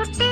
कुटे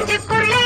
সাহায্য করলে